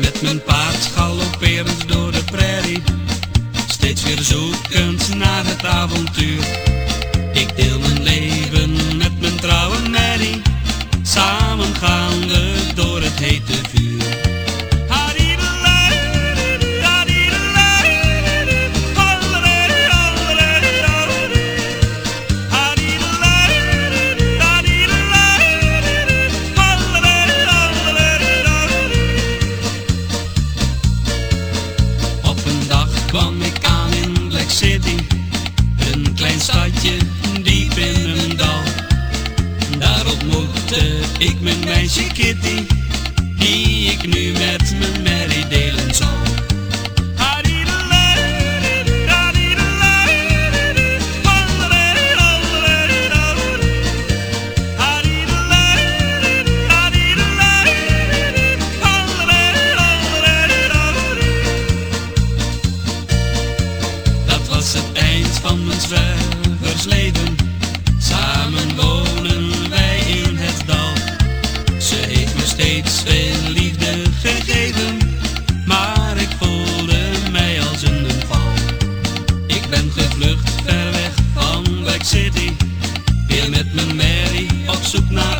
Met mijn paard galopperend door de prairie, steeds weer zoekend naar het avontuur. Stadje diep in een dal. Daar ontmoette ik mijn meisje Kitty, die ik nu met van mijn zwerversleden. Samen wonen wij in het dal. Ze heeft me steeds veel liefde gegeven, maar ik voelde mij als in een val. Ik ben gevlucht ver weg van Black City, weer met mijn Mary op zoek naar